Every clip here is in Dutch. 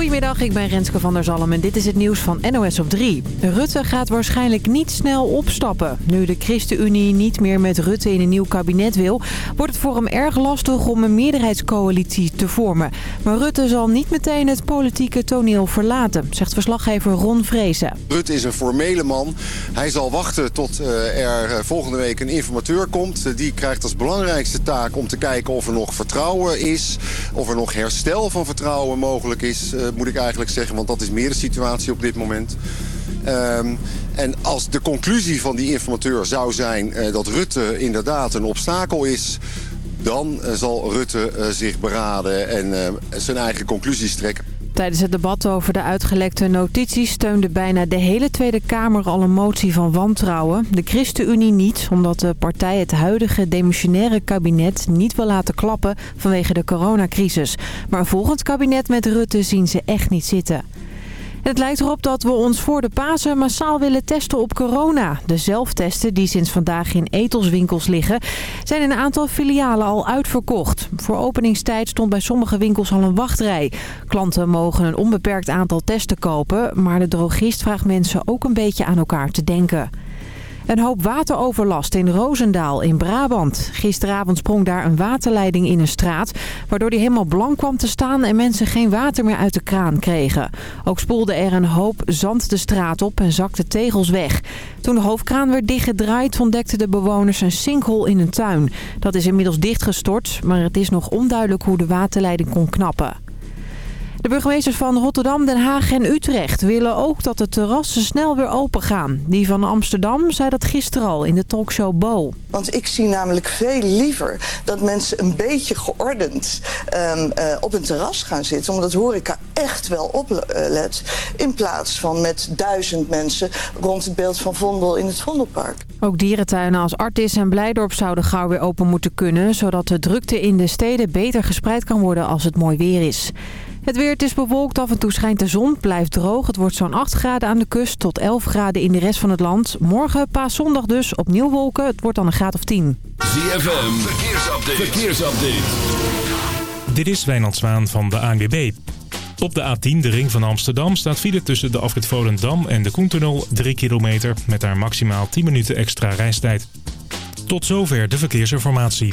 Goedemiddag, ik ben Renske van der Zalm en dit is het nieuws van NOS op 3. Rutte gaat waarschijnlijk niet snel opstappen. Nu de ChristenUnie niet meer met Rutte in een nieuw kabinet wil... wordt het voor hem erg lastig om een meerderheidscoalitie te vormen. Maar Rutte zal niet meteen het politieke toneel verlaten, zegt verslaggever Ron Vrezen. Rutte is een formele man. Hij zal wachten tot eh, er eh, volgende week een informateur komt. Eh, die krijgt als belangrijkste taak om te kijken of er nog vertrouwen is... of er nog herstel van vertrouwen mogelijk is uh, moet ik eigenlijk zeggen. Want dat is meer de situatie op dit moment. Um, en als de conclusie van die informateur zou zijn uh, dat Rutte inderdaad een obstakel is... dan uh, zal Rutte zich beraden en zijn eigen conclusies trekken. Tijdens het debat over de uitgelekte notities steunde bijna de hele Tweede Kamer al een motie van wantrouwen. De ChristenUnie niet, omdat de partij het huidige demissionaire kabinet niet wil laten klappen vanwege de coronacrisis. Maar volgend kabinet met Rutte zien ze echt niet zitten. Het lijkt erop dat we ons voor de Pasen massaal willen testen op corona. De zelftesten die sinds vandaag in etelswinkels liggen... zijn in een aantal filialen al uitverkocht. Voor openingstijd stond bij sommige winkels al een wachtrij. Klanten mogen een onbeperkt aantal testen kopen... maar de drogist vraagt mensen ook een beetje aan elkaar te denken. Een hoop wateroverlast in Roosendaal in Brabant. Gisteravond sprong daar een waterleiding in een straat... waardoor die helemaal blank kwam te staan en mensen geen water meer uit de kraan kregen. Ook spoelde er een hoop zand de straat op en zakte tegels weg. Toen de hoofdkraan werd dichtgedraaid ontdekten de bewoners een sinkhole in een tuin. Dat is inmiddels dichtgestort, maar het is nog onduidelijk hoe de waterleiding kon knappen. De burgemeesters van Rotterdam, Den Haag en Utrecht willen ook dat de terrassen snel weer open gaan. Die van Amsterdam zei dat gisteren al in de talkshow Bo. Want ik zie namelijk veel liever dat mensen een beetje geordend um, uh, op een terras gaan zitten. Omdat horeca echt wel oplet. In plaats van met duizend mensen rond het beeld van Vondel in het Vondelpark. Ook dierentuinen als Artis en Blijdorp zouden gauw weer open moeten kunnen. Zodat de drukte in de steden beter gespreid kan worden als het mooi weer is. Het weer, het is bewolkt, af en toe schijnt de zon, blijft droog. Het wordt zo'n 8 graden aan de kust tot 11 graden in de rest van het land. Morgen, paaszondag dus, opnieuw wolken. Het wordt dan een graad of 10. ZFM, verkeersupdate. verkeersupdate. Dit is Wijnand Zwaan van de ANWB. Op de A10, de ring van Amsterdam, staat file tussen de afrit Volendam en de Koentunnel 3 kilometer... met daar maximaal 10 minuten extra reistijd. Tot zover de verkeersinformatie.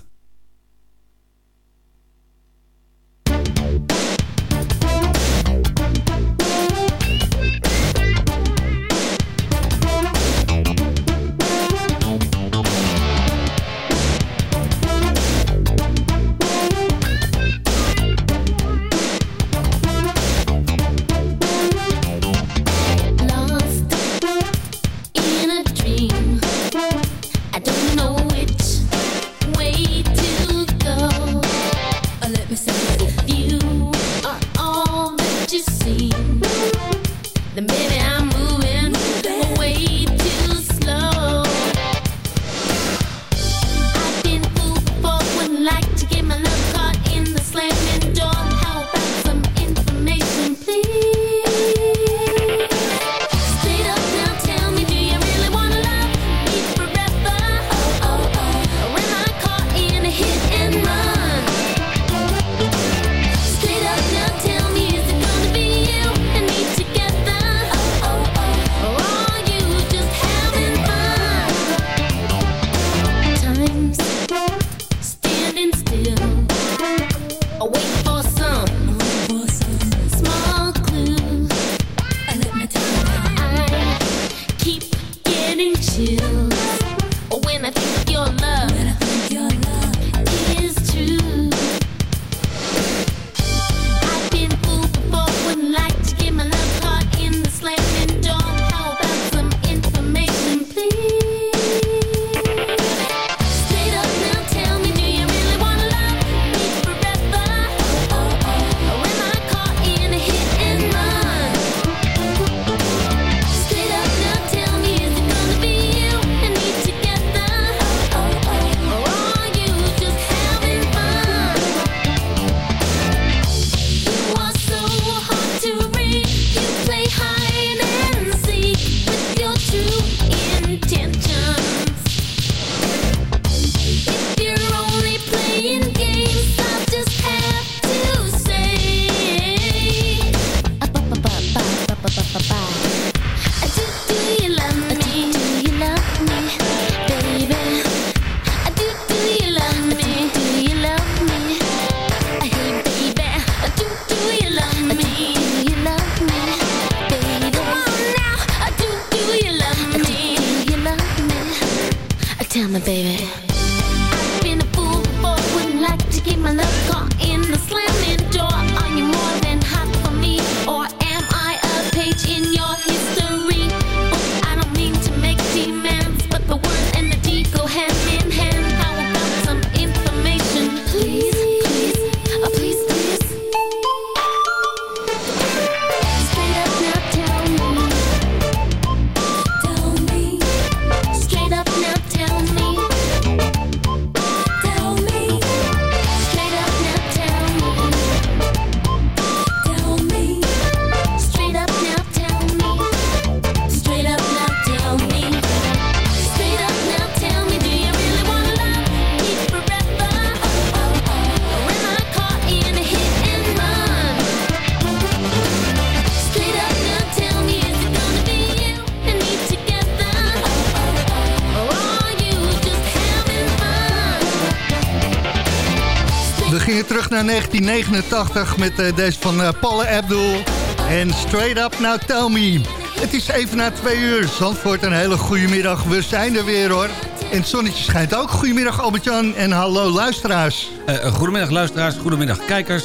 1989 met eh, deze van eh, Paul Abdul. En Straight Up Now Tell Me. Het is even na twee uur. Zandvoort, een hele goede middag. We zijn er weer hoor. En het zonnetje schijnt ook. Goedemiddag Albert-Jan en hallo luisteraars. Eh, goedemiddag luisteraars, goedemiddag kijkers,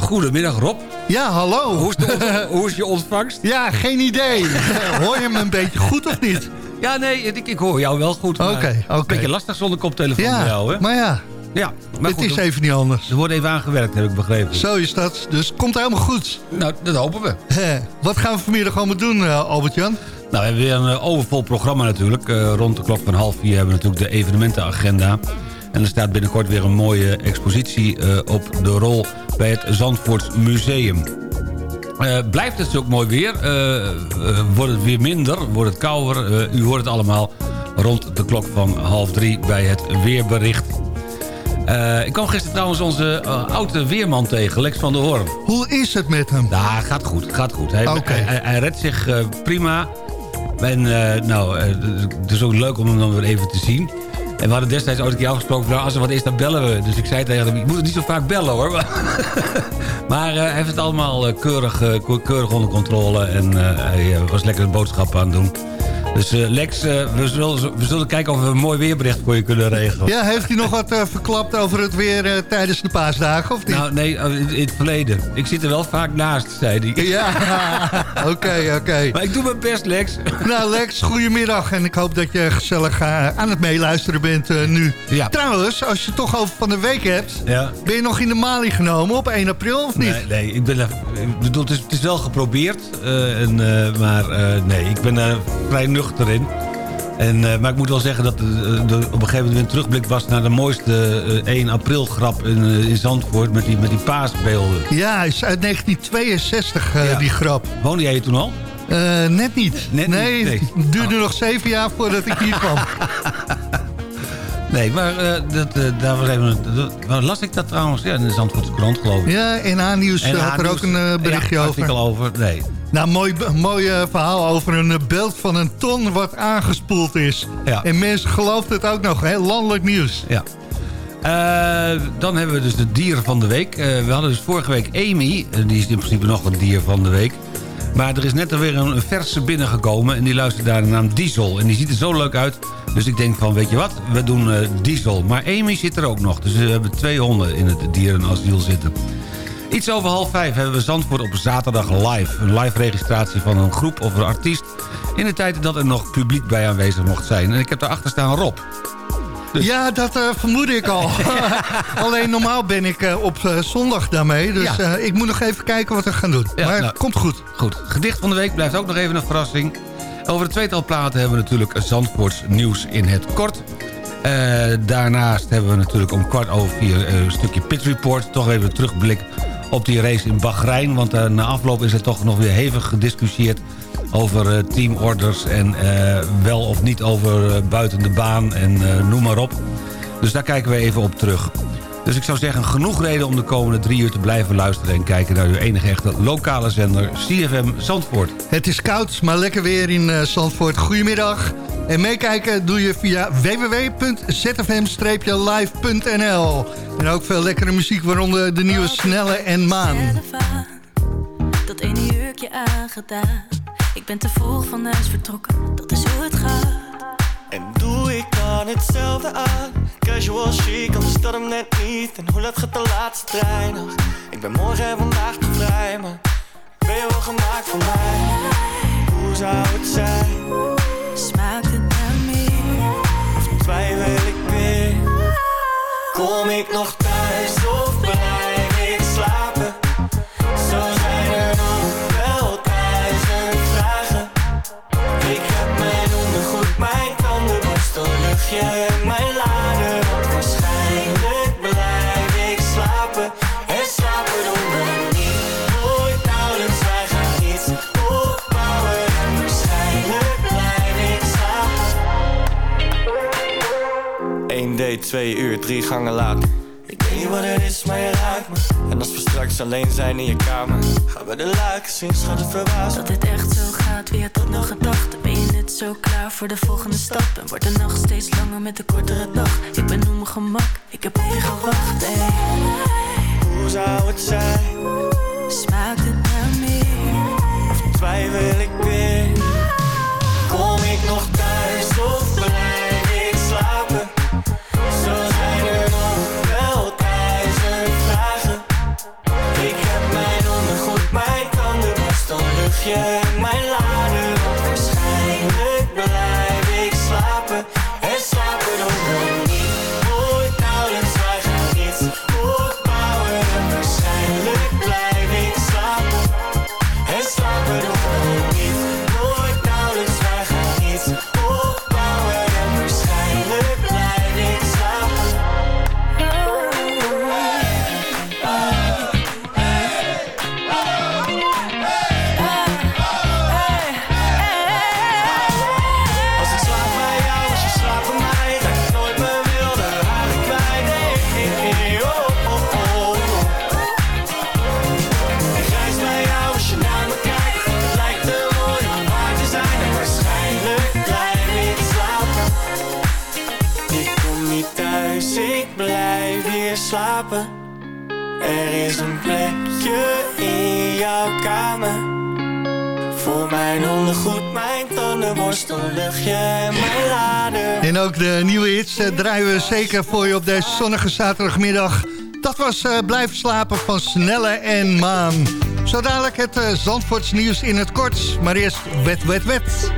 goedemiddag Rob. Ja, hallo. Hoe is, de hoe is je ontvangst? Ja, geen idee. Hoor je me een beetje goed of niet? Ja, nee, ik, ik hoor jou wel goed. Oké, oké. een beetje lastig zonder koptelefoon Ja, bij jou, hè? maar ja, ja, maar het goed, is even niet anders. Er wordt even aangewerkt, heb ik begrepen. Zo is dat. Dus komt helemaal goed. Nou, dat hopen we. Wat gaan we vanmiddag allemaal doen, eh, Albert-Jan? Nou, we hebben weer een eh, overvol programma natuurlijk. Eh, rond de klok van half vier hebben we natuurlijk de evenementenagenda. En er staat binnenkort weer een mooie expositie op de rol bij het Zandvoorts Museum. Blijft het ook mooi weer? Wordt het weer minder? Wordt het kouder? U hoort het allemaal rond de klok van half drie bij het weerbericht. Eh, ik kwam gisteren trouwens onze eh, oude weerman tegen, Lex van der Hoorn. Hoe is het met hem? Nou, gaat goed, gaat goed. Hij, hij, hij- hij redt zich eh, prima. En nou, het is ook leuk om hem dan weer even te zien. En we hadden destijds ooit een keer afgesproken... van, nou, als er wat is, dan bellen we. Dus ik zei tegen hem, ik moet het niet zo vaak bellen, hoor. maar hij heeft het allemaal keurig, keurig onder controle. En hij was lekker een boodschap aan het doen. Dus eh, Lex, eh, we, zullen, we zullen kijken of we een mooi weerbericht voor je kunnen regelen. Ja, heeft hij nog wat eh, verklapt over het weer tijdens de paasdagen, of niet? Nou, nee, in, in het verleden. Ik zit er wel vaak naast, zei hij. Ja, oké, oké. Maar ik doe mijn best, Lex. Nou Lex, goedemiddag en ik hoop dat je gezellig aan het meeluisteren bent nu. Ja. Trouwens, als je het toch over van de week hebt... Ja. ben je nog in de Mali genomen op 1 april of niet? Nee, nee ik ben ik bedoel, het, is, het is wel geprobeerd, en, maar nee, ik ben vrij nuchter in. En, eh, maar ik moet wel zeggen dat eh, de, op een gegeven moment een terugblik was naar de mooiste eh, 1 april grap in, eh, in Zandvoort met die, met die paasbeelden. Ja, is uit 1962 eh, Ja. die grap. Woonde jij hier toen al? Eh, net niet. Net niet, nee, nee. het duurde nog zeven jaar voordat ik hier kwam. Nee, maar eh, dat, eh, daar was even, dat- las ik dat trouwens? Ja, in de Zandvoortse krant geloof ik. Ja, NH Nieuws En had er ook een eh, berichtje ja, over. artikel over. Nee. Nou, mooi, mooi eh, verhaal over een eh, beeld van een ton wat aangespoeld is. Ja. En mensen geloofden het ook nog, hè? landelijk nieuws. Ja. Eh, dan hebben we dus de dieren van de week. We hadden dus vorige week Amy. Die is in principe nog een dier van de week. Maar er is net alweer een, een verse binnengekomen. En die luistert naar de naam Diesel. En die ziet er zo leuk uit. Dus ik denk van, weet je wat? We doen Diesel. Maar Amy zit er ook nog. Dus we hebben twee honden in het dierenasiel zitten. Iets over half vijf hebben we Zandvoort op zaterdag live. Een live registratie van een groep of een artiest... in de tijd dat er nog publiek bij aanwezig mocht zijn. En ik heb daarachter staan Rob. Dus- Ja, dat eh vermoedde ik al. Alleen normaal ben ik eh, op eh, zondag daarmee. Dus Ja. ik moet nog even kijken wat we gaan doen. Ja, maar nou, komt goed. Goed, gedicht van de week blijft ook nog even een verrassing. Over het tweetal platen hebben we natuurlijk Zandvoorts nieuws in het kort. Daarnaast hebben we natuurlijk om kwart over vier een stukje pit report. Toch even een terugblik op die race in Bahrein. Want eh, na afloop is er toch nog weer hevig gediscussieerd over eh, teamorders... en eh, wel of niet over buiten de baan en noem maar op. Dus daar kijken we even op terug. Dus ik zou zeggen, genoeg reden om de komende drie uur te blijven luisteren... en kijken naar uw enige echte lokale zender CFM Zandvoort. Het is koud, maar lekker weer in eh, Zandvoort. Goedemiddag. En meekijken doe je via www.zfm-live.nl. En ook veel lekkere muziek, waaronder de nieuwe Snelle en Maan. Dat ene jurkje aangedaan. Ik ben te vroeg van huis vertrokken, dat is hoe het gaat. En doe ik dan hetzelfde aan Casual chic, anders dat hem net niet En hoe laat gaat de laatste trein nog? Ik ben morgen en vandaag te vrij Maar ben je wel gemaakt voor mij? Hoe zou het zijn? Smaakt het naar meer? Of twijfel ik weer? Kom ik nog thuis of luchtje mijn lader waarschijnlijk blijf ik slapen. En slapen doen we niet. Nooit nauwelijks, wij gaan iets opbouwen. En waarschijnlijk blijf ik slapen. 1 date, 2 uur, 3 gangen later wat het is, maar je raakt me En als we straks alleen zijn in je kamer Gaan we de luiken zien, schat het verbaasd Dat dit echt zo gaat, wie had dat nog gedacht? Ben je net zo klaar voor de volgende stap? En wordt de nacht steeds langer met de kortere dag? Ik ben op mijn gemak, ik heb op je gewacht, ey. Hoe zou het zijn? Draaien we zeker voor je op deze zonnige zaterdagmiddag. Dat was eh, Blijf slapen van Snelle en Maan. Zo dadelijk het eh, Zandvoorts nieuws in het kort. Maar eerst wet, wet, wet.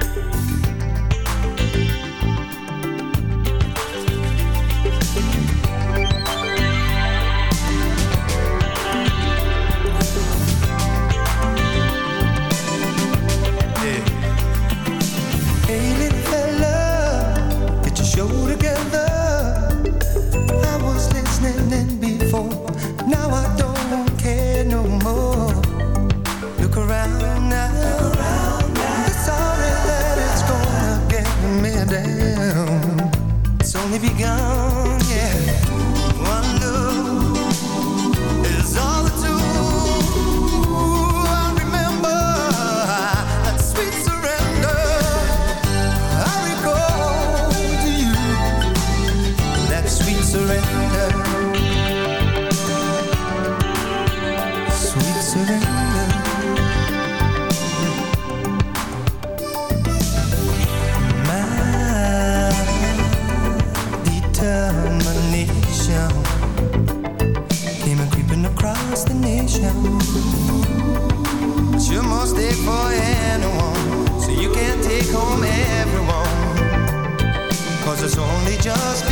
Just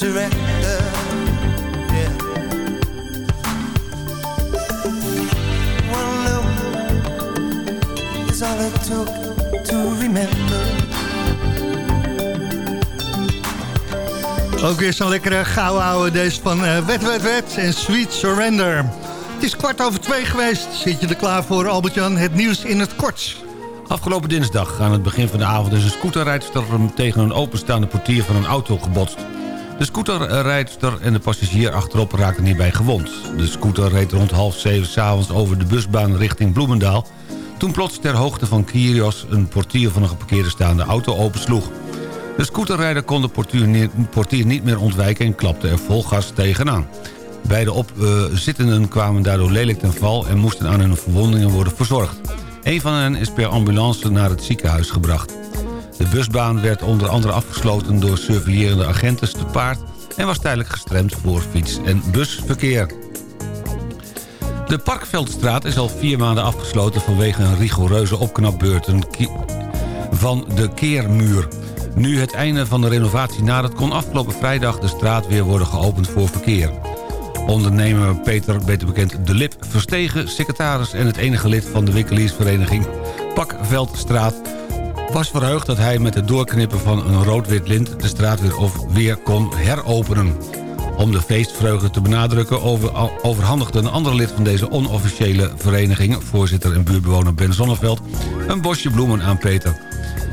Surrender. Yeah. One look is all it took to remember. Ook weer zo'n lekkere gouden ouwe deze van eh, Wet Wet Wet en Sweet Surrender. Het is kwart over twee geweest. Zit je er klaar voor, Albert-Jan? Het nieuws in het kort. Afgelopen dinsdag aan het begin van de avond is een scooterrijdster tegen een openstaande portier van een auto gebotst. De scooterrijdster en de passagier achterop raakten hierbij gewond. De scooter reed rond half zeven s'avonds over de busbaan richting Bloemendaal... toen plots ter hoogte van Kyrios een portier van een geparkeerde staande auto opensloeg. De scooterrijder kon de portier, ni- portier niet meer ontwijken en klapte er vol gas tegenaan. Beide opzittenden kwamen daardoor lelijk ten val en moesten aan hun verwondingen worden verzorgd. Een van hen is per ambulance naar het ziekenhuis gebracht. De busbaan werd onder andere afgesloten door surveillerende agenten te paard... en was tijdelijk gestremd voor fiets- en busverkeer. De Parkveldstraat is al vier maanden afgesloten... vanwege een rigoureuze opknapbeurt een ki- van de keermuur. Nu het einde van de renovatie nadert... kon afgelopen vrijdag de straat weer worden geopend voor verkeer. Ondernemer Peter, beter bekend De Lip Verstegen... secretaris en het enige lid van de winkeliersvereniging Pakveldstraat... was verheugd dat hij met het doorknippen van een rood-wit lint... de straat weer, of weer kon heropenen. Om de feestvreugde te benadrukken over, overhandigde een ander lid van deze onofficiële vereniging... voorzitter en buurtbewoner Ben Zonneveld... een bosje bloemen aan Peter.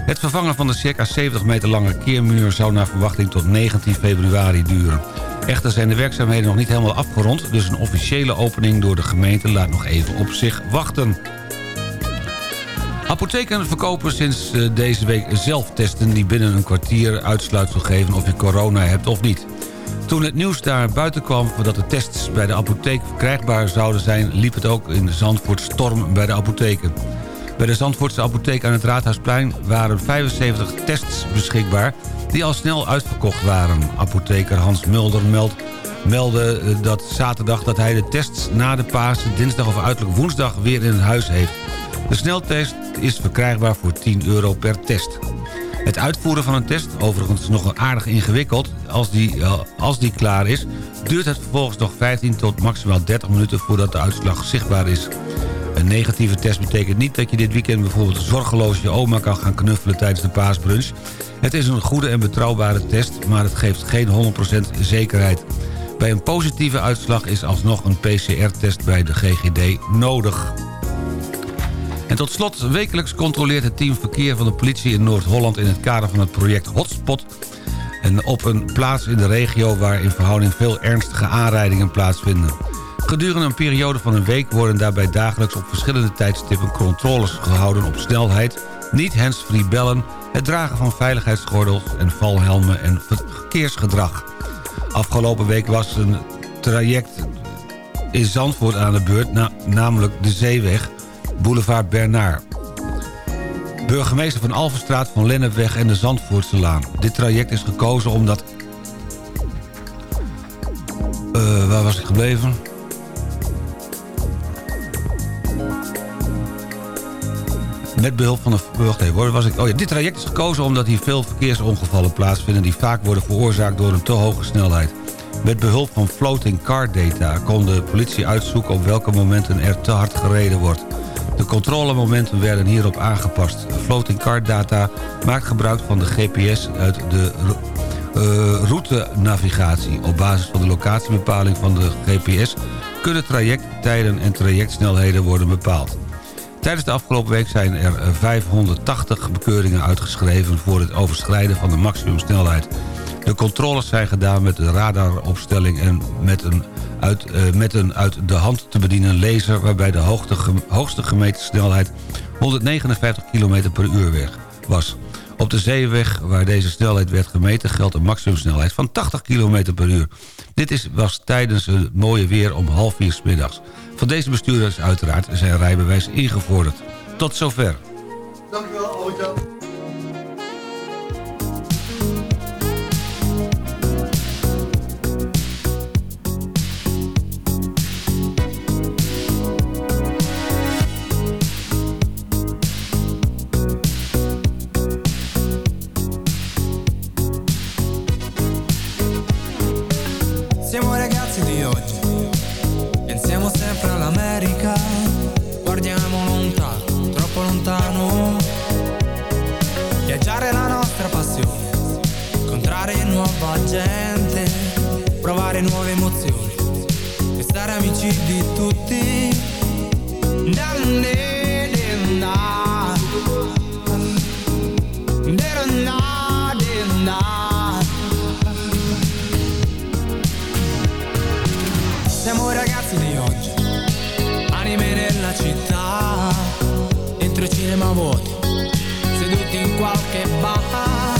Het vervangen van de circa 70 meter lange keermuur... zou naar verwachting tot 19 februari duren. Echter zijn de werkzaamheden nog niet helemaal afgerond... dus een officiële opening door de gemeente laat nog even op zich wachten. Apotheken verkopen sinds eh, deze week zelftesten... die binnen een kwartier uitsluitsel geven of je corona hebt of niet. Toen het nieuws daar buiten kwam dat de tests bij de apotheek verkrijgbaar zouden zijn... liep het ook in Zandvoort storm bij de apotheken. Bij de Zandvoortse apotheek aan het Raadhuisplein waren 75 tests beschikbaar... die al snel uitverkocht waren. Apotheker Hans Mulder meldt meldde eh, dat zaterdag dat hij de tests na de Pasen... dinsdag of uiterlijk woensdag weer in het huis heeft. De sneltest is verkrijgbaar voor 10 euro per test. Het uitvoeren van een test, overigens nog aardig ingewikkeld... Als die, eh, als die klaar is, duurt het vervolgens nog 15 tot maximaal 30 minuten... voordat de uitslag zichtbaar is. Een negatieve test betekent niet dat je dit weekend bijvoorbeeld zorgeloos je oma kan gaan knuffelen tijdens de paasbrunch. Het is een goede en betrouwbare test, maar het geeft geen 100% zekerheid. Bij een positieve uitslag is alsnog een PCR-test bij de GGD nodig. Tot slot, wekelijks controleert het team verkeer van de politie in Noord-Holland... in het kader van het project Hotspot... en op een plaats in de regio waar in verhouding veel ernstige aanrijdingen plaatsvinden. Gedurende een periode van een week worden daarbij dagelijks op verschillende tijdstippen controles gehouden op snelheid, niet handsfree bellen, het dragen van veiligheidsgordels en valhelmen en verkeersgedrag. Afgelopen week was een traject in Zandvoort aan de beurt, na- namelijk de Zeeweg, boulevard Bernard. Burgemeester van Alverstraat, van Lennepweg en de Zandvoortselaan. Dit traject is gekozen omdat... Eh, waar was ik gebleven? Met behulp van de... Wacht was ik... Oh ja, dit traject is gekozen omdat hier veel verkeersongevallen plaatsvinden... die vaak worden veroorzaakt door een te hoge snelheid. Met behulp van floating car data kon de politie uitzoeken op welke momenten er te hard gereden wordt. De controlemomenten werden hierop aangepast. Floating car data maakt gebruik van de GPS uit de uh, routenavigatie. Op basis van de locatiebepaling van de GPS... kunnen trajecttijden en trajectsnelheden worden bepaald. Tijdens de afgelopen week zijn er 580 bekeuringen uitgeschreven... voor het overschrijden van de maximumsnelheid. De controles zijn gedaan met de radaropstelling... en met een uit, uh, met een uit de hand te bedienen laser... waarbij de hoogste gemeten snelheid 159 km per uur was. Op de zeeweg waar deze snelheid werd gemeten... geldt een maximumsnelheid van 80 km per uur. Dit is, was tijdens het mooie weer om half vier 's middags. Van deze bestuurders uiteraard zijn rijbewijs ingevorderd. Tot zover. Dank u nuova gente, provare nuove emozioni e stare amici di tutti. Siamo ragazzi di oggi, anime nella città, dentro cinema vuoti, seduti in qualche bar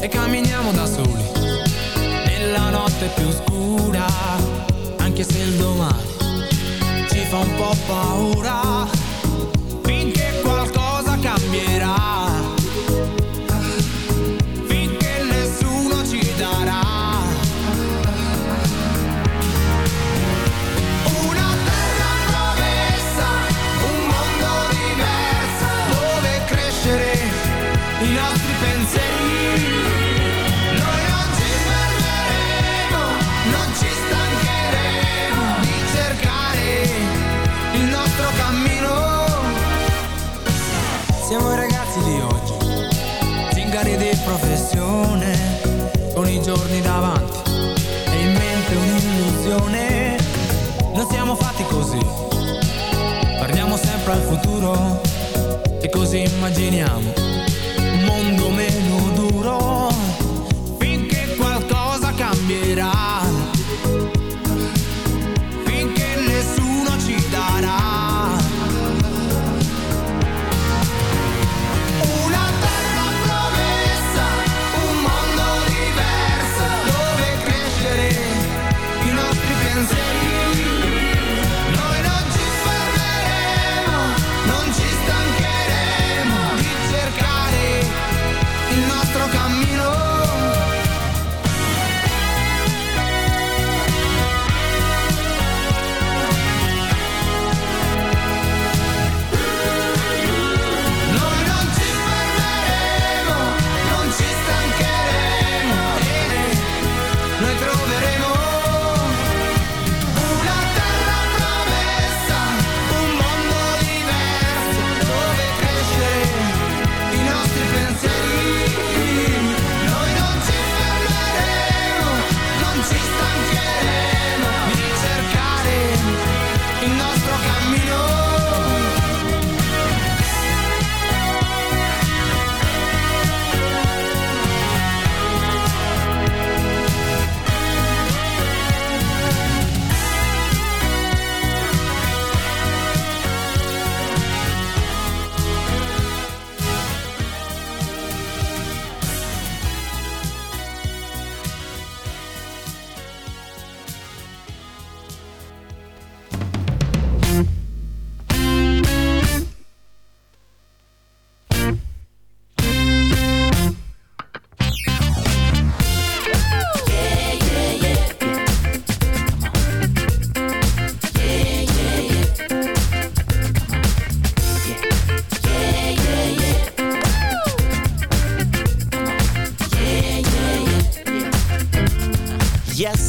e camminiamo da soli, notte più scura, anche se il domani ci fa un po' paura, finché qualcosa cambierà,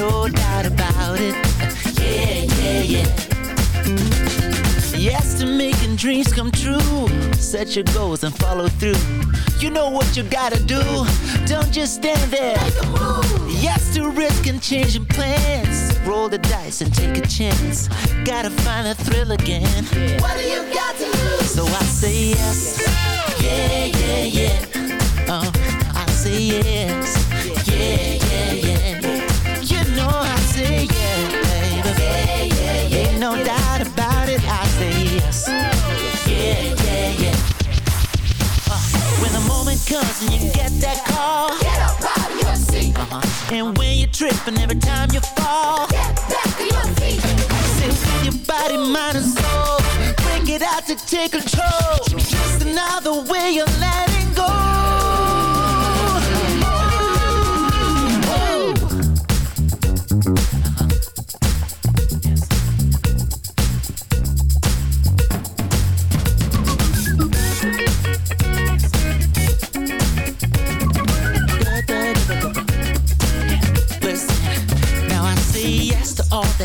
no doubt about it. Yeah, yeah, yeah. Yes to making dreams come true. Set your goals and follow through. You know what you gotta do. Don't just stand there. Yes to risk and changing plans. Roll the dice and take a chance. Gotta find the thrill again. What do you got to lose? So I say yes. Yeah, yeah, yeah. Oh, I say yes. No doubt about it. I say yes. Yeah, yeah, yeah. Uh, when the moment comes and you get that call. Get up out of your seat. Uh-huh. And when you trip and every time you fall. Get back to your feet. Say your body, mind and soul. Break it out to take control. Just another way of letting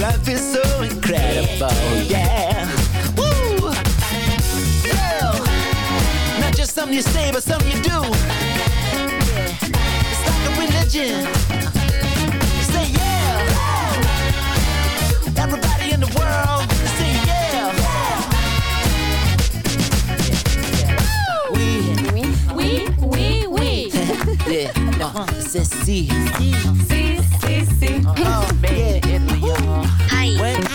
Life is so incredible. Yeah. Woo. Yeah. Not just something you say, but something you do. It's like a religion. Say yeah. Everybody in the world, say yeah. Oui, oui, oui, oui. Yeah, uh, c'est si. Si, si, si went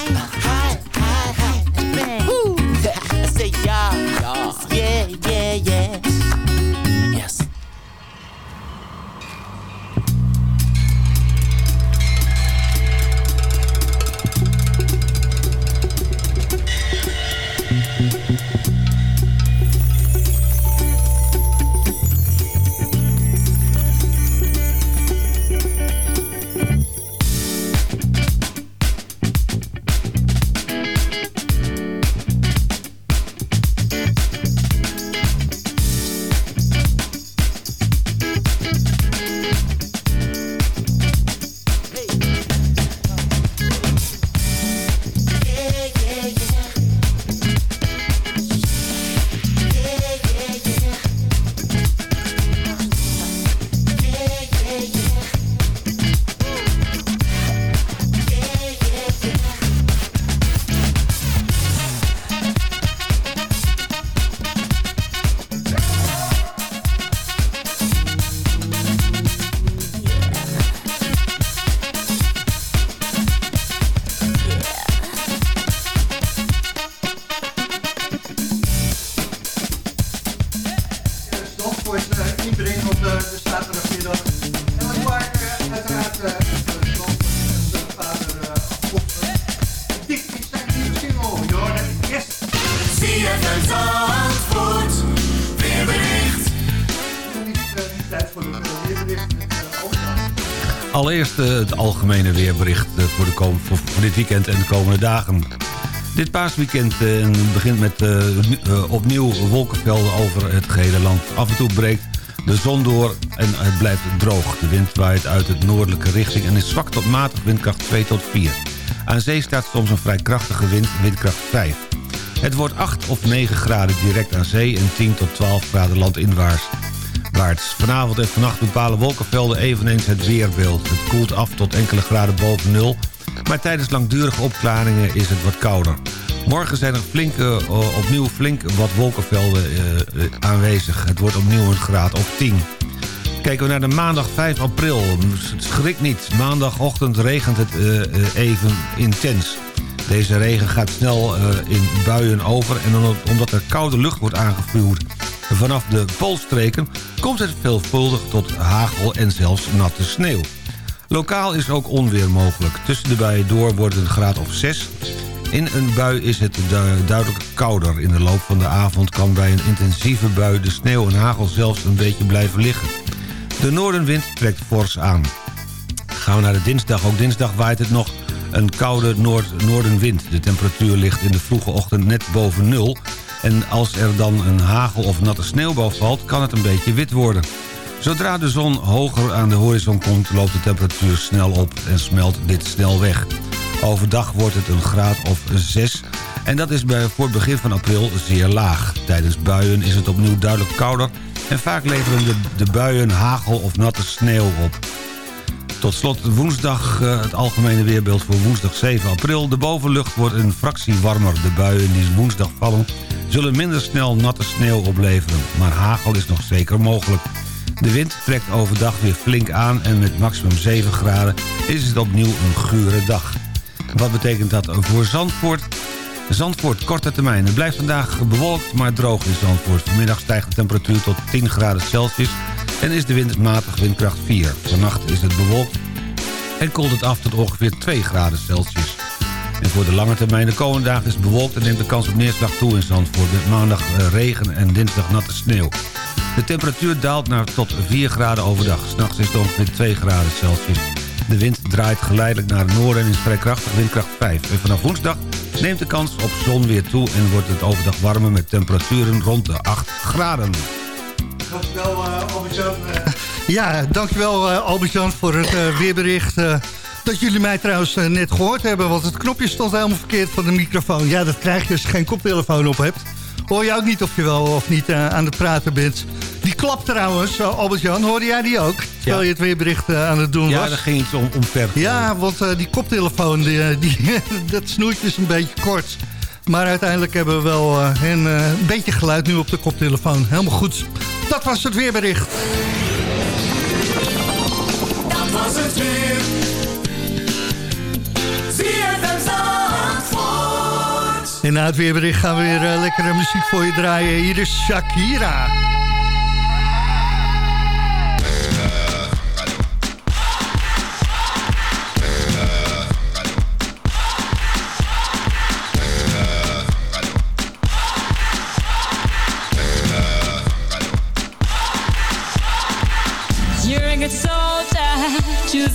Eh, het algemene weerbericht eh, voor, de dit weekend en de komende dagen. Dit paasweekend eh, begint met opnieuw wolkenvelden over het gehele land. Af en toe breekt de zon door en het blijft droog. De wind waait uit het noordelijke richting en is zwak tot matig windkracht 2 tot 4. Aan zee staat soms een vrij krachtige wind, windkracht 5. Het wordt 8 of 9 graden direct aan zee en 10 tot 12 graden landinwaarts. Vanavond en vannacht bepalen wolkenvelden eveneens het weerbeeld. Het koelt af tot enkele graden boven nul Maar tijdens langdurige opklaringen is het wat kouder. Morgen zijn er flink, eh, opnieuw flink wat wolkenvelden eh, eh, aanwezig. Het wordt opnieuw een graad of 10. Kijken we naar de maandag 5 april. Schrik niet, maandagochtend regent het even intens. Deze regen gaat snel in buien over... en omdat er koude lucht wordt aangevuurd vanaf de poolstreken... komt het veelvuldig tot hagel en zelfs natte sneeuw. Lokaal is ook onweer mogelijk. Tussen de buien door wordt het een graad of 6. In een bui is het du- duidelijk kouder. In de loop van de avond kan bij een intensieve bui de sneeuw en hagel zelfs een beetje blijven liggen. De noordenwind trekt fors aan. Gaan we naar de dinsdag. Ook dinsdag waait het nog een koude noord-noordenwind. De temperatuur ligt in de vroege ochtend net boven nul. En als er dan een hagel of natte sneeuwbal valt... kan het een beetje wit worden. Zodra de zon hoger aan de horizon komt... loopt de temperatuur snel op en smelt dit snel weg. Overdag wordt het een graad of 6. En dat is voor het begin van april zeer laag. Tijdens buien is het opnieuw duidelijk kouder... en vaak leveren de, de buien hagel of natte sneeuw op. Tot slot woensdag eh, het algemene weerbeeld voor woensdag 7 april. De bovenlucht wordt een fractie warmer. De buien die woensdag vallen zullen minder snel natte sneeuw opleveren. Maar hagel is nog zeker mogelijk. De wind trekt overdag weer flink aan en met maximum 7 graden is het opnieuw een gure dag. Wat betekent dat voor Zandvoort? Zandvoort, korte termijn. Het blijft vandaag bewolkt, maar droog in Zandvoort. Vanmiddag stijgt de temperatuur tot 10 graden Celsius... en is de wind matig windkracht 4. Vannacht is het bewolkt en koelt het af tot ongeveer 2 graden Celsius. En voor de lange termijn, de komende dagen is het bewolkt... en neemt de kans op neerslag toe in Zandvoort... met maandag eh, regen en dinsdag natte sneeuw. De temperatuur daalt naar tot 4 graden overdag. S'nachts is het ongeveer 2 graden Celsius. De wind draait geleidelijk naar het noorden en is vrij krachtig windkracht 5. En vanaf woensdag neemt de kans op zon weer toe... en wordt het overdag warmer met temperaturen rond de 8 graden. Dankjewel, uh, Albert-Jan. Ja, dankjewel uh, Albert-Jan voor het uh, weerbericht. Uh, dat jullie mij trouwens net gehoord hebben, want het knopje stond helemaal verkeerd van de microfoon. Ja, dat krijg je als je geen koptelefoon op hebt. Hoor je ook niet of je wel of niet uh, aan het praten bent. Die klap trouwens, uh, Albert-Jan, hoorde jij die ook? Terwijl ja. je het weerbericht uh, aan het doen ja, was. Ja, daar ging iets om, omver. Ja, want uh, die koptelefoon, die, die, dat snoertje is een beetje kort. Maar uiteindelijk hebben we wel een, uh, een beetje geluid nu op de koptelefoon. Helemaal goed. Dat was het weerbericht. Dat was het weer. En na het weerbericht gaan we weer uh, lekkere muziek voor je draaien. Hier is Shakira.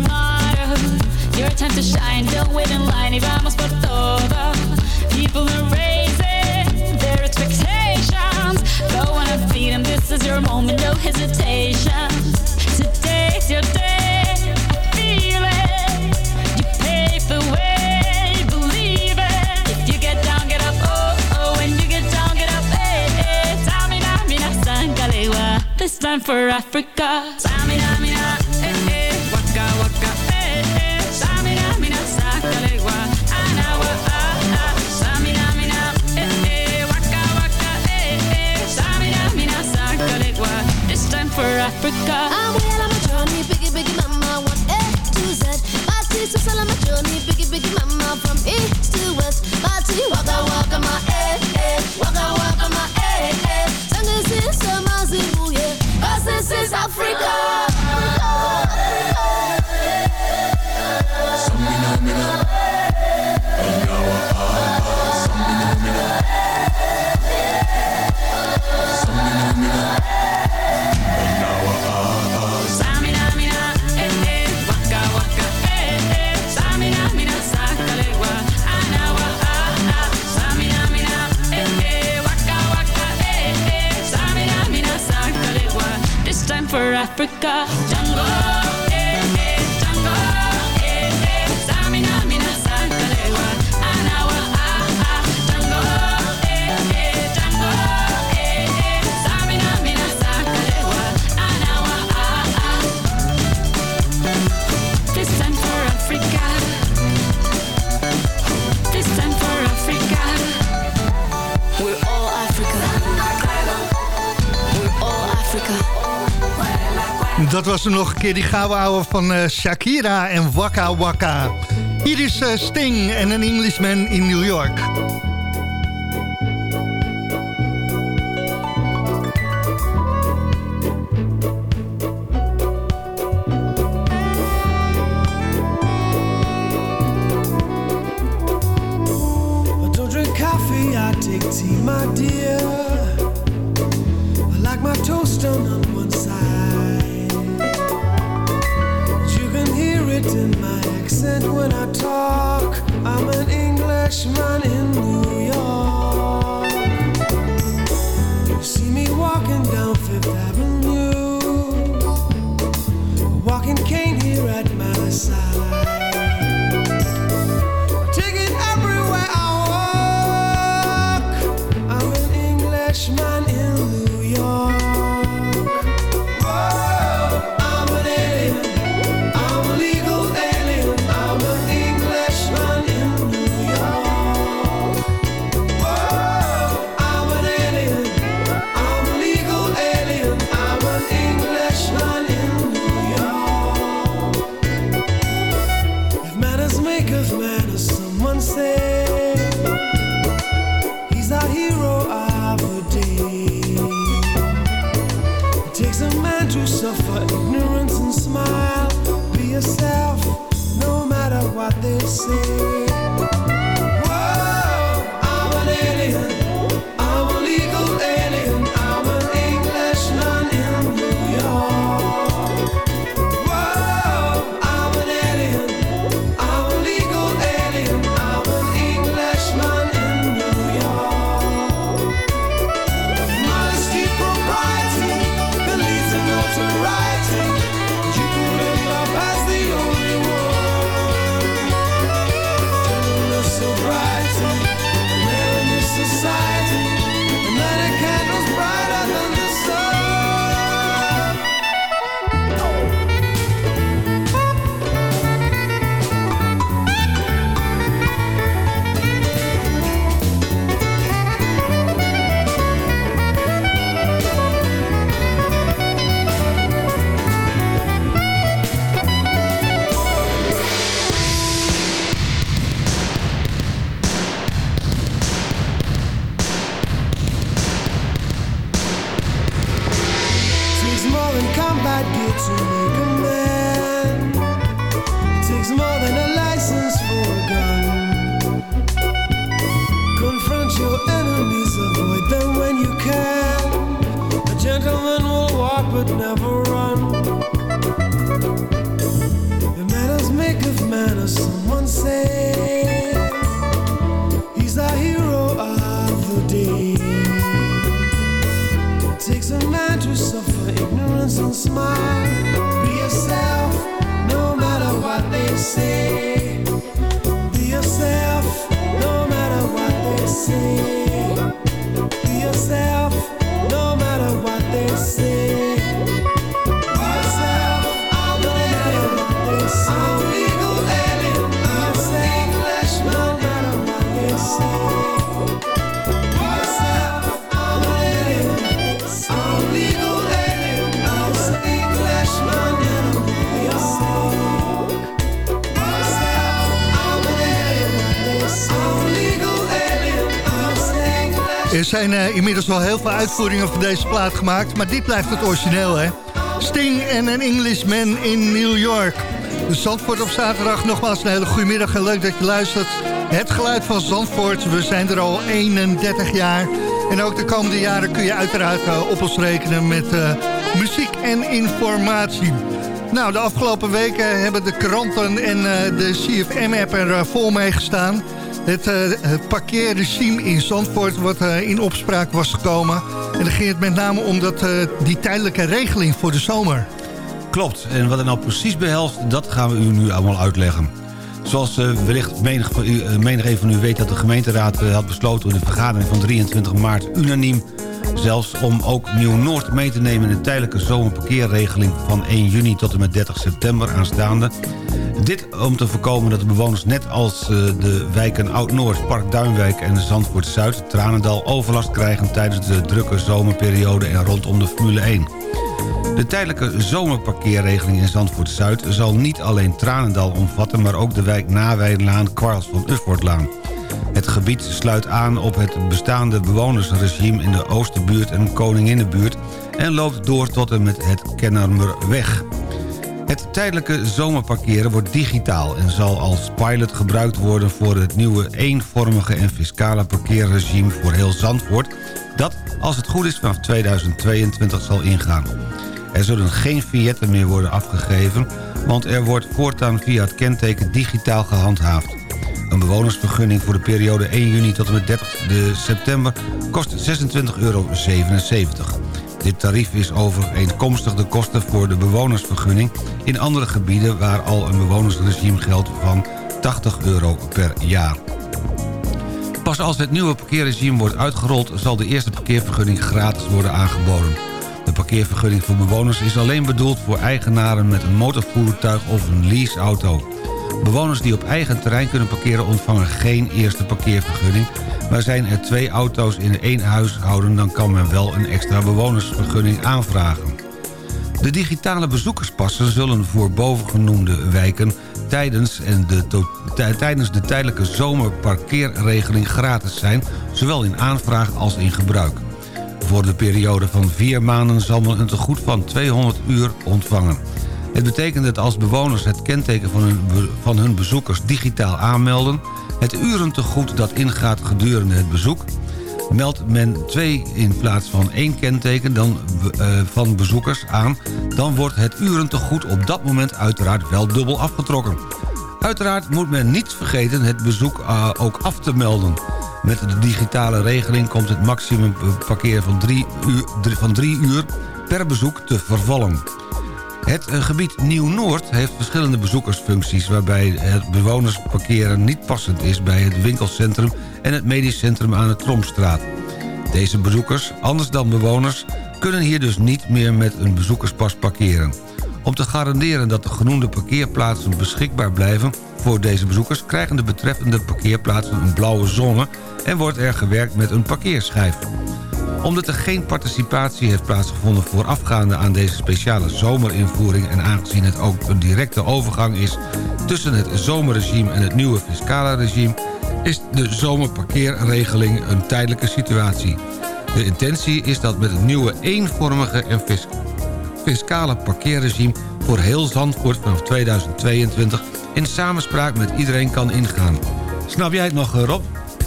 Motto. Your time to shine, don't wait in line y vamos por todo. People are your moment, no hesitation. Your day, feel it. You pave the way, believe it. If you get down, get up, oh, oh. When you get down, get up. This time for Africa. Africa. I'm well on my journey, biggie, biggie, mama, one A to Z. My teeth are on my journey, biggie, biggie, mama, from east to west. My teeth, waka, waka, my eh, eh, waka, waka, my eh, eh. Sangin' since I'm a Zimbabwe, but this is Africa. Africa jungle. Dat was er nog een keer die gouden ouwe van eh, Shakira en Waka Waka. Hier is eh, Sting en een Englishman in New York. say Er zijn eh, inmiddels wel heel veel uitvoeringen van deze plaat gemaakt. Maar dit blijft het origineel, hè? Sting en een Englishman in New York. Zandvoort op zaterdag. Nogmaals een hele goede middag en leuk dat je luistert. Het geluid van Zandvoort. We zijn er al 31 jaar. En ook de komende jaren kun je uiteraard eh, op ons rekenen met eh, muziek en informatie. Nou, de afgelopen weken hebben de kranten en de CFM-app er vol mee gestaan. Eh, het, parkeerregime in Zandvoort wat eh, in opspraak was gekomen. En dan ging het met name om dat, eh, die tijdelijke regeling voor de zomer. Klopt, en wat het nou precies behelst, dat gaan we u nu allemaal uitleggen. Zoals wellicht menig, menig een van u weet dat de gemeenteraad had besloten... in de vergadering van 23 maart unaniem zelfs om ook Nieuw-Noord mee te nemen... in de tijdelijke zomerparkeerregeling van 1 juni tot en met 30 september aanstaande... Dit om te voorkomen dat de bewoners net als eh, de wijken Oud-Noord, Park Duinwijk en Zandvoort-Zuid... Tranendal overlast krijgen tijdens de drukke zomerperiode en rondom de Formule 1. De tijdelijke zomerparkeerregeling in Zandvoort-Zuid... zal niet alleen Tranendal omvatten... maar ook de wijk Nawijnlaan, Kwarls van Uffortlaan. Het gebied sluit aan op het bestaande bewonersregime... in de Oosterbuurt en Koninginnenbuurt... en loopt door tot en met het Kennemerweg. Het tijdelijke zomerparkeren wordt digitaal... en zal als pilot gebruikt worden voor het nieuwe eenvormige en fiscale parkeerregime voor heel Zandvoort... dat, als het goed is, vanaf 2022 zal ingaan. Er zullen geen vignetten meer worden afgegeven... want er wordt voortaan via het kenteken digitaal gehandhaafd. Een bewonersvergunning voor de periode 1 juni tot en met 30 september kost 26,77 euro. Dit tarief is overeenkomstig de kosten voor de bewonersvergunning... in andere gebieden waar al een bewonersregime geldt van 80 euro per jaar. Pas als het nieuwe parkeerregime wordt uitgerold... zal de eerste parkeervergunning gratis worden aangeboden. De parkeervergunning voor bewoners is alleen bedoeld voor eigenaren... met een motorvoertuig of een leaseauto. Bewoners die op eigen terrein kunnen parkeren ontvangen geen eerste parkeervergunning... maar zijn er twee auto's in één huishouden... dan kan men wel een extra bewonersvergunning aanvragen. De digitale bezoekerspassen zullen voor bovengenoemde wijken... tijdens, en de, tijdens de tijdelijke zomerparkeerregeling gratis zijn... zowel in aanvraag als in gebruik. Voor de periode van vier maanden zal men een tegoed van 200 uur ontvangen. Het betekent dat als bewoners het kenteken van hun, van hun bezoekers digitaal aanmelden... het urentegoed dat ingaat gedurende het bezoek... meldt men twee in plaats van één kenteken dan, eh, van bezoekers aan... dan wordt het urentegoed op dat moment uiteraard wel dubbel afgetrokken. Uiteraard moet men niet vergeten het bezoek eh, ook af te melden. Met de digitale regeling komt het maximum parkeer van drie uur, drie- van drie uur per bezoek te vervallen. Het eh, gebied Nieuw-Noord heeft verschillende bezoekersfuncties... waarbij het bewonersparkeren niet passend is bij het winkelcentrum... en het medisch centrum aan de Tromstraat. Deze bezoekers, anders dan bewoners... kunnen hier dus niet meer met een bezoekerspas parkeren. Om te garanderen dat de genoemde parkeerplaatsen beschikbaar blijven... voor deze bezoekers krijgen de betreffende parkeerplaatsen een blauwe zone... en wordt er gewerkt met een parkeerschijf omdat er geen participatie heeft plaatsgevonden voorafgaande aan deze speciale zomerinvoering... en aangezien het ook een directe overgang is tussen het zomerregime en het nieuwe fiscale regime... is de zomerparkeerregeling een tijdelijke situatie. De intentie is dat met het nieuwe eenvormige en fis- fiscale parkeerregime... voor heel Zandvoort vanaf 2022 in samenspraak met iedereen kan ingaan. Snap jij het nog, Rob?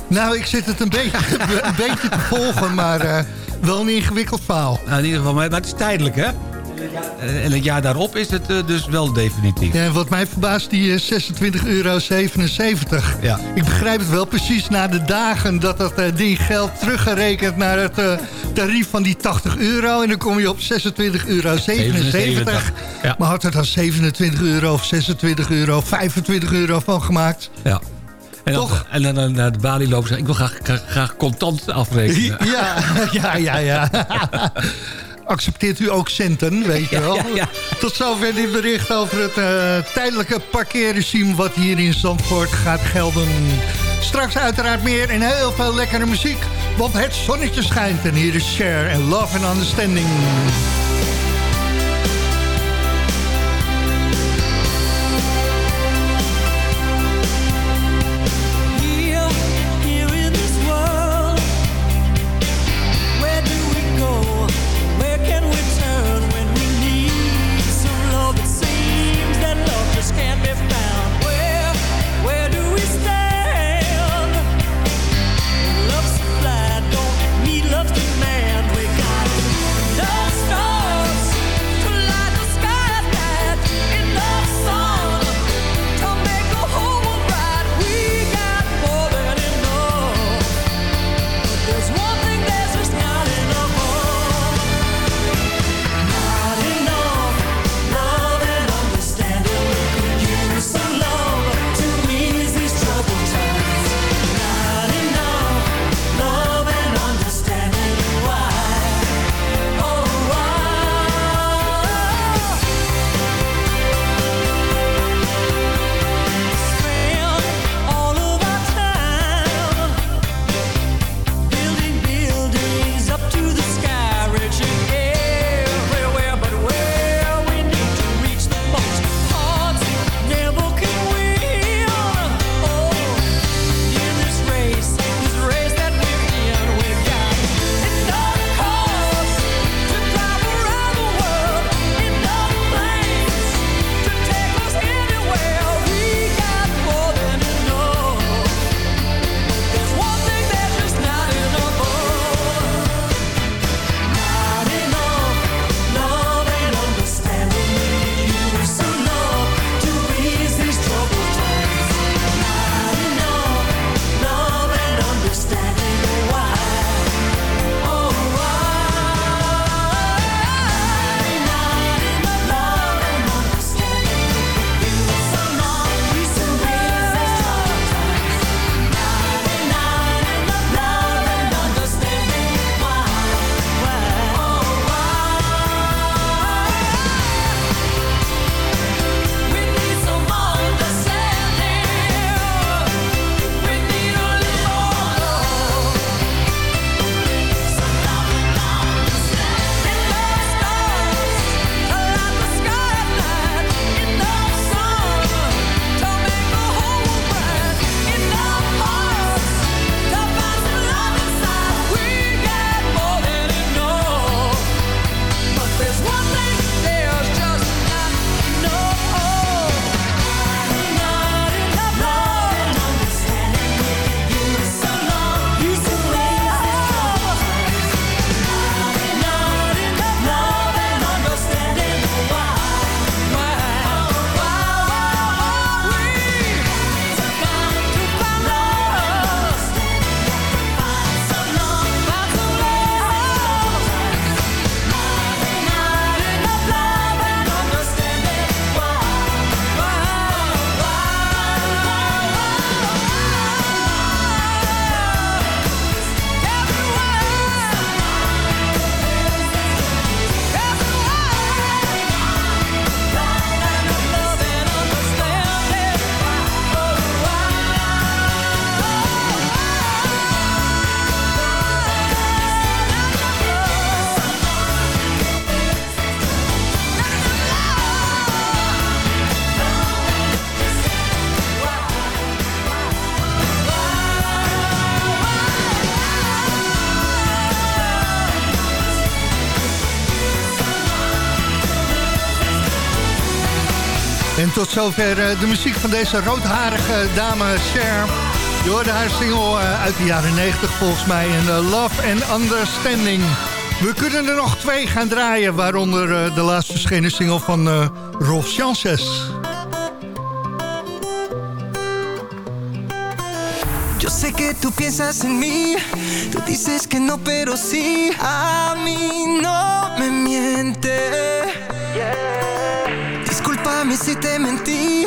Nou, ik zit het een beetje, een beetje te volgen, maar eh, wel een ingewikkeld verhaal. Nou, in ieder geval, maar het is tijdelijk, hè? Eh, En het jaar daarop is het eh, dus wel definitief. Ja, wat mij verbaast, die eh, 26,77 euro. Ja. Ik begrijp het wel precies na de dagen dat dat eh, ding geld teruggerekend naar het tarief van die 80 euro. En dan kom je op 26,77 euro. 77. Ja. Maar had er dan 27 euro of 26 euro, 25 euro van gemaakt? Ja. En dan, en dan, dan naar de balie lopen en zeggen... ik wil graag, graag, contant afrekenen. Ja, ja, ja, ja. Accepteert u ook centen, weet je wel? Ja, ja, Tot zover dit bericht over het eh, tijdelijke parkeerregime... wat hier in Zandvoort gaat gelden. Straks uiteraard meer en heel veel lekkere muziek. Want het zonnetje schijnt en hier is Share en Love and Understanding. Tot zover eh, de muziek van deze roodharige dame Cher. Je haar single eh, uit de jaren 90 volgens mij. En eh, Love and Understanding. We kunnen er nog twee gaan draaien. Waaronder de laatst verschenen single van eh, Rolf Janses. Yo sé que tú piensas en mí, tú dices que no, pero sí, a mí no me miente. Discúlpame si te mentí,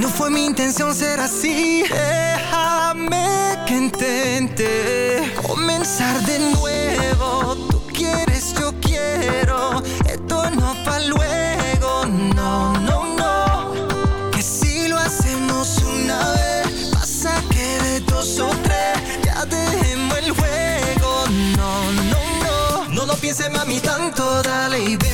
no fue mi intención ser así. Déjame que intente comenzar de nuevo. Tú quieres, yo quiero, esto no pa' luego, no, no, no. Que si lo hacemos una vez, pasa que de dos o tres ya dejemos el juego. No, no, no. No lo pienses, mami, tanto, dale y ven,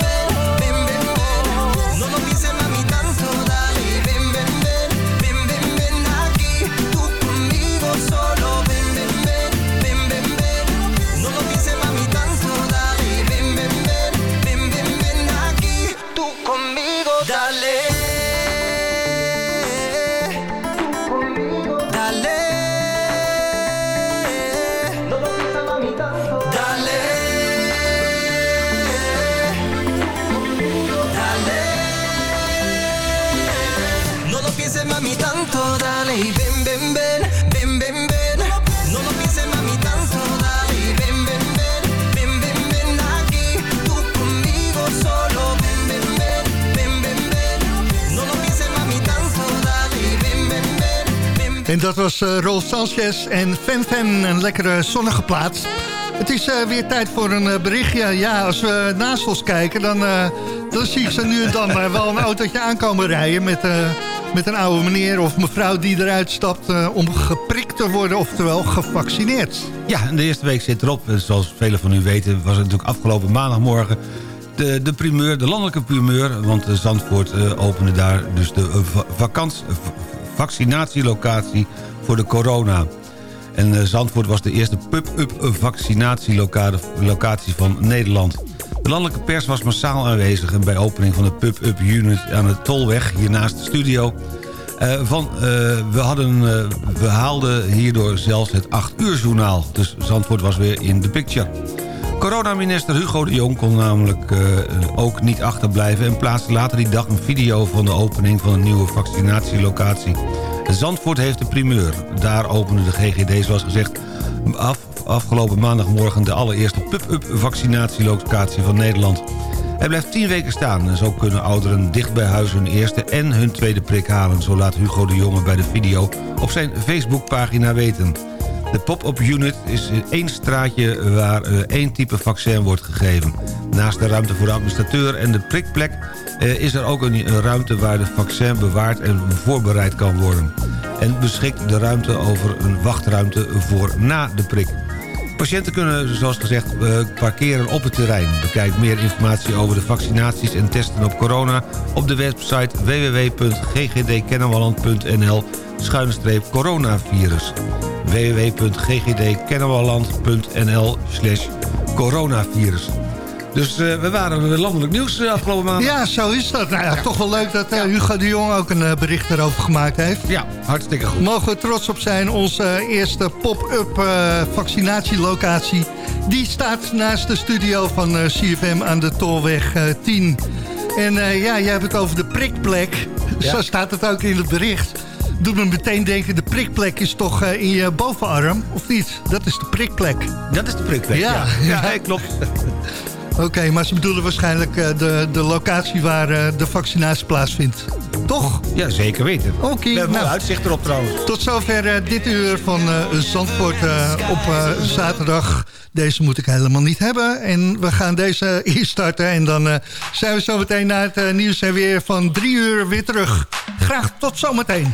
dat was eh Rolf Sanchez en Fan Fan, een lekkere zonnige plaats. Het is eh, weer tijd voor een eh, berichtje. Ja, als we naast ons kijken, dan, dan zie ik ze nu en dan wel een autootje aankomen rijden... met, met een oude meneer of mevrouw die eruit stapt om geprikt te worden... oftewel gevaccineerd. Ja, de eerste week zit erop. Zoals velen van u weten was het natuurlijk afgelopen maandagmorgen... De, de primeur, de landelijke primeur, want Zandvoort opende daar dus de va- vakant, vaccinatielocatie voor de corona. En eh, Zandvoort was de eerste pub-up vaccinatielocatie van Nederland. De landelijke pers was massaal aanwezig en bij opening van de pub-up unit aan de Tolweg, hier naast de studio... eh, van, eh, we, hadden, we haalden hierdoor zelfs het 8 uur journaal. Dus Zandvoort was weer in de picture. Coronaminister Hugo de Jong kon namelijk eh, ook niet achterblijven... en plaatste later die dag een video van de opening van een nieuwe vaccinatielocatie. Zandvoort heeft de primeur. Daar opende de GGD, zoals gezegd, af, afgelopen maandagmorgen... de allereerste pub-up vaccinatielocatie van Nederland. Hij blijft 10 weken staan en zo kunnen ouderen dicht bij huis hun eerste en hun tweede prik halen. Zo laat Hugo de Jonge bij de video op zijn Facebookpagina weten. De pop-up unit is één straatje waar eh, één type vaccin wordt gegeven. Naast de ruimte voor de administrateur en de prikplek... eh, is er ook een, ruimte waar de vaccin bewaard en voorbereid kan worden. En beschikt de ruimte over een wachtruimte voor na de prik. Patiënten kunnen, zoals gezegd, eh, parkeren op het terrein. Bekijk meer informatie over de vaccinaties en testen op corona... op de website www.ggdkennemerland.nl schuine coronavirus www.ggdkennemerland.nl slash coronavirus. Dus eh, we waren weer landelijk nieuws eh, afgelopen maand. Ja, zo is dat. Nou ja, toch wel leuk dat eh, Hugo de Jong ook een bericht erover gemaakt heeft. Ja, hartstikke goed. Mogen we trots op zijn. Onze eerste pop-up vaccinatielocatie. Die staat naast de studio van CFM aan de Tolweg eh, 10. En ja, jij hebt het over de prikplek. Ja. Zo staat het ook in het bericht. Doet me meteen denken, de prikplek is toch eh, in je bovenarm, of niet? Dat is de prikplek. Dat is de prikplek, ja. Ja, ja. klopt. Oké, maar ze bedoelen waarschijnlijk eh, de, de locatie waar eh, de vaccinatie plaatsvindt. Toch? Ja, zeker weten. Oké, We hebben nou. uitzicht erop trouwens. Tot zover dit uur van Zandvoort op zaterdag. Deze moet ik helemaal niet hebben. En we gaan deze hier starten. En dan zijn we zo meteen na het nieuws en weer van drie uur weer terug. Graag tot zometeen.